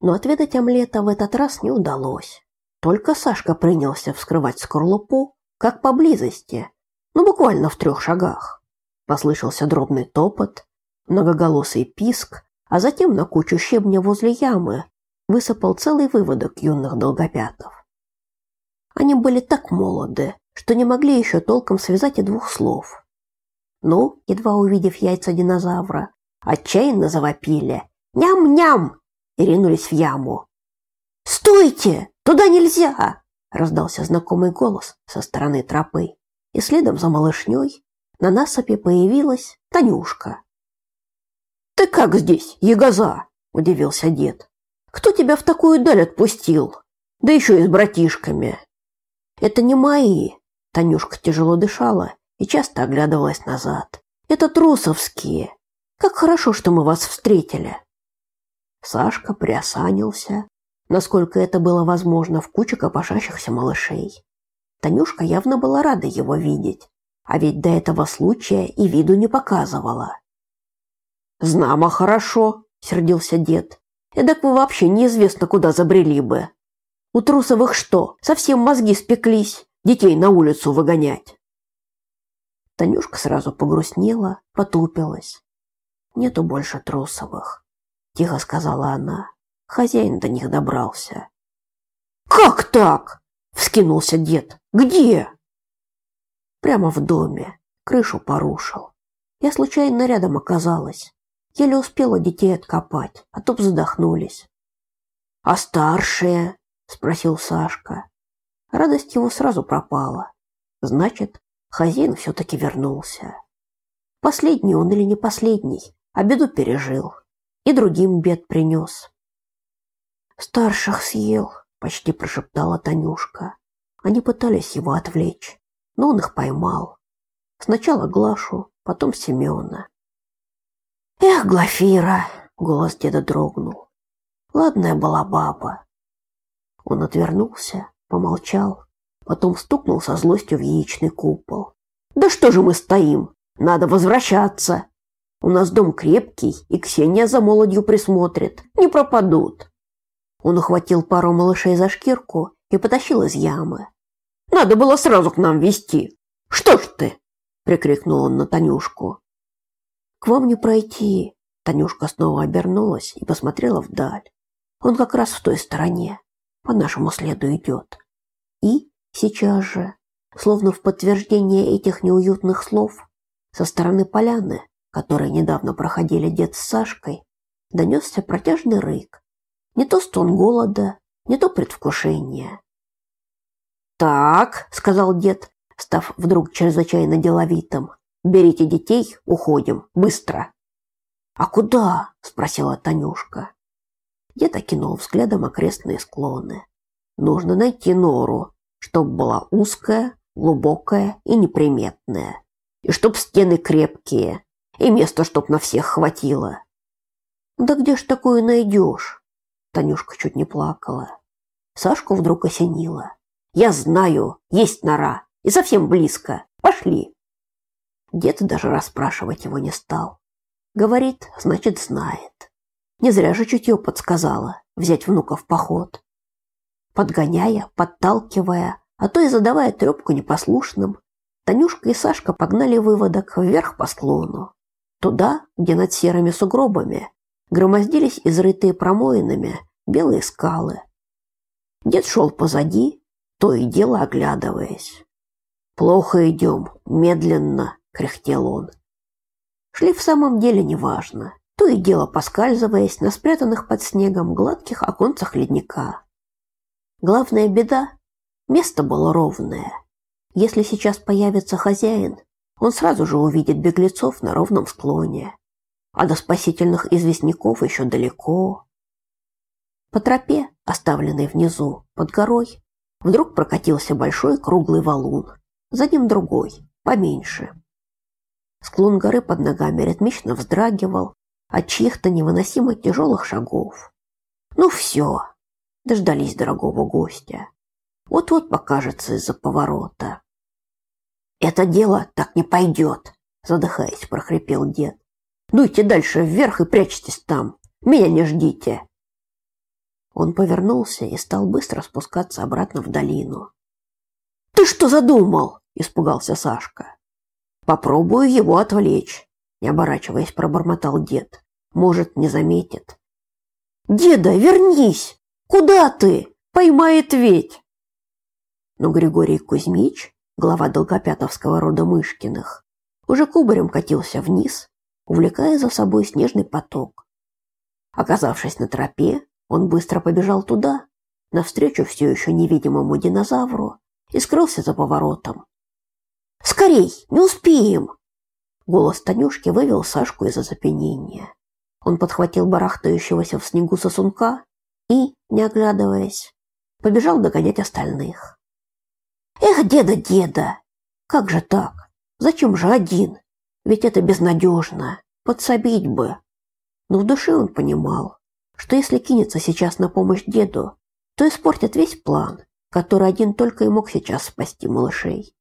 Но отведать омлета в этот раз не удалось. Только Сашка принялся вскрывать скорлупу, как поблизости, ну буквально в трех шагах. Послышался дробный топот, многоголосый писк, а затем на кучу щебня возле ямы высыпал целый выводок юных долгопятов. Они были так молоды, что не могли еще толком связать и двух слов. Ну, едва увидев яйца динозавра, отчаянно завопили «Ням-ням!» И ринулись в яму. «Стойте! Туда нельзя!» раздался знакомый голос со стороны тропы, и следом за малышней на насыпи появилась Танюшка. «Ты как здесь, ягоза?» – удивился дед. «Кто тебя в такую даль отпустил? Да еще и с братишками!» «Это не мои!» – Танюшка тяжело дышала и часто оглядывалась назад. «Это трусовские! Как хорошо, что мы вас встретили!» Сашка приосанился, насколько это было возможно в куче копошащихся малышей. Танюшка явно была рада его видеть, а ведь до этого случая и виду не показывала. «Знамо хорошо», — сердился дед. «Эдак вы вообще неизвестно, куда забрели бы. У Трусовых что, совсем мозги спеклись, детей на улицу выгонять?» Танюшка сразу погрустнела, потупилась. «Нету больше Трусовых», — тихо сказала она. Хозяин до них добрался. «Как так?» — вскинулся дед. «Где?» «Прямо в доме. Крышу порушил. Я случайно рядом оказалась. Еле успела детей откопать, а то б задохнулись». «А старшие?» — спросил Сашка. Радость его сразу пропала. Значит, хозяин все-таки вернулся. Последний он или не последний, а беду пережил. И другим бед принес. Старших съел, почти прошептала Танюшка. Они пытались его отвлечь, но он их поймал. Сначала Глашу, потом Семена. Эх, Глафира, голос деда дрогнул. Ладная была баба. Он отвернулся, помолчал, потом стукнул со злостью в яичный купол. Да что же мы стоим? Надо возвращаться. У нас дом крепкий, и Ксения за молодью присмотрит. Не пропадут. Он ухватил пару малышей за шкирку и потащил из ямы. Надо было сразу к нам вести. Что ж ты? прикрикнул он на Танюшку. К вам не пройти. Танюшка снова обернулась и посмотрела вдаль. Он как раз в той стороне, по нашему следу идет. И сейчас же, словно в подтверждение этих неуютных слов, со стороны поляны, которой недавно проходили дед с Сашкой, донесся протяжный рык, не то стон голода, не то предвкушение. «Так», — сказал дед, став вдруг чрезвычайно деловитым, «берите детей, уходим, быстро». «А куда?» — спросила Танюшка. Дед окинул взглядом окрестные склоны. «Нужно найти нору, чтоб была узкая, глубокая и неприметная, и чтоб стены крепкие, и места чтоб на всех хватило». «Да где ж такое найдешь?» Танюшка чуть не плакала. Сашку вдруг осенило. «Я знаю, есть нора, и совсем близко. Пошли!» Дед даже расспрашивать его не стал. Говорит, значит, знает. Не зря же чутье подсказала взять внука в поход. Подгоняя, подталкивая, а то и задавая трепку непослушным, Танюшка и Сашка погнали выводок вверх по склону. Туда, где над серыми сугробами громоздились изрытые промоинами белые скалы. Дед шел позади, то и дело оглядываясь. «Плохо идем, медленно», — кряхтел он. Шли в самом деле неважно, то и дело поскальзываясь на спрятанных под снегом гладких оконцах ледника. Главная беда — место было ровное. Если сейчас появится хозяин, он сразу же увидит беглецов на ровном склоне. А до спасительных известняков еще далеко. По тропе, оставленной внизу, под горой, вдруг прокатился большой круглый валун, за ним другой, поменьше. Склон горы под ногами ритмично вздрагивал от чьих-то невыносимо тяжелых шагов. Ну все, дождались дорогого гостя. Вот-вот покажется из-за поворота. «Это дело так не пойдет», — задыхаясь, прохрипел дед. «Дуйте дальше вверх и прячьтесь там. Меня не ждите». Он повернулся и стал быстро спускаться обратно в долину. «Ты что задумал?» – испугался Сашка. «Попробую его отвлечь», – не оборачиваясь, пробормотал дед. «Может, не заметит». «Деда, вернись! Куда ты? Поймает ведь!» Но Григорий Кузьмич, глава Долгопятовского рода Мышкиных, уже кубарем катился вниз, увлекая за собой снежный поток. Оказавшись на тропе, он быстро побежал туда, навстречу все еще невидимому динозавру, и скрылся за поворотом. «Скорей! Не успеем!» Голос Танюшки вывел Сашку из оцепенения. Он подхватил барахтающегося в снегу сосунка и, не оглядываясь, побежал догонять остальных. «Эх, деда, деда! Как же так? Зачем же один? Ведь это безнадежно. Подсобить бы!» Но в душе он понимал, что если кинется сейчас на помощь деду, то испортит весь план, который один только и мог сейчас спасти малышей.